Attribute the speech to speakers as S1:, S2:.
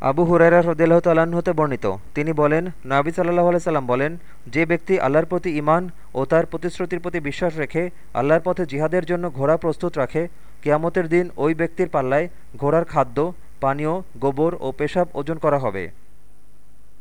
S1: আবু হুরাইরা হ্রদিল্লাহ তাল্লাহ্ন হতে বর্ণিত। তিনি বলেন, নাবি সাল্লাহ সাল্লাম বলেন, যে ব্যক্তি আল্লাহর প্রতি ইমান ও তার প্রতিশ্রুতির প্রতি বিশ্বাস রেখে আল্লাহর পথে জিহাদের জন্য ঘোড়া প্রস্তুত রাখে, কেয়ামতের দিন ওই ব্যক্তির পাল্লায় ঘোড়ার খাদ্য, পানীয়, গোবর ও পেশাব ওজন করা হবে।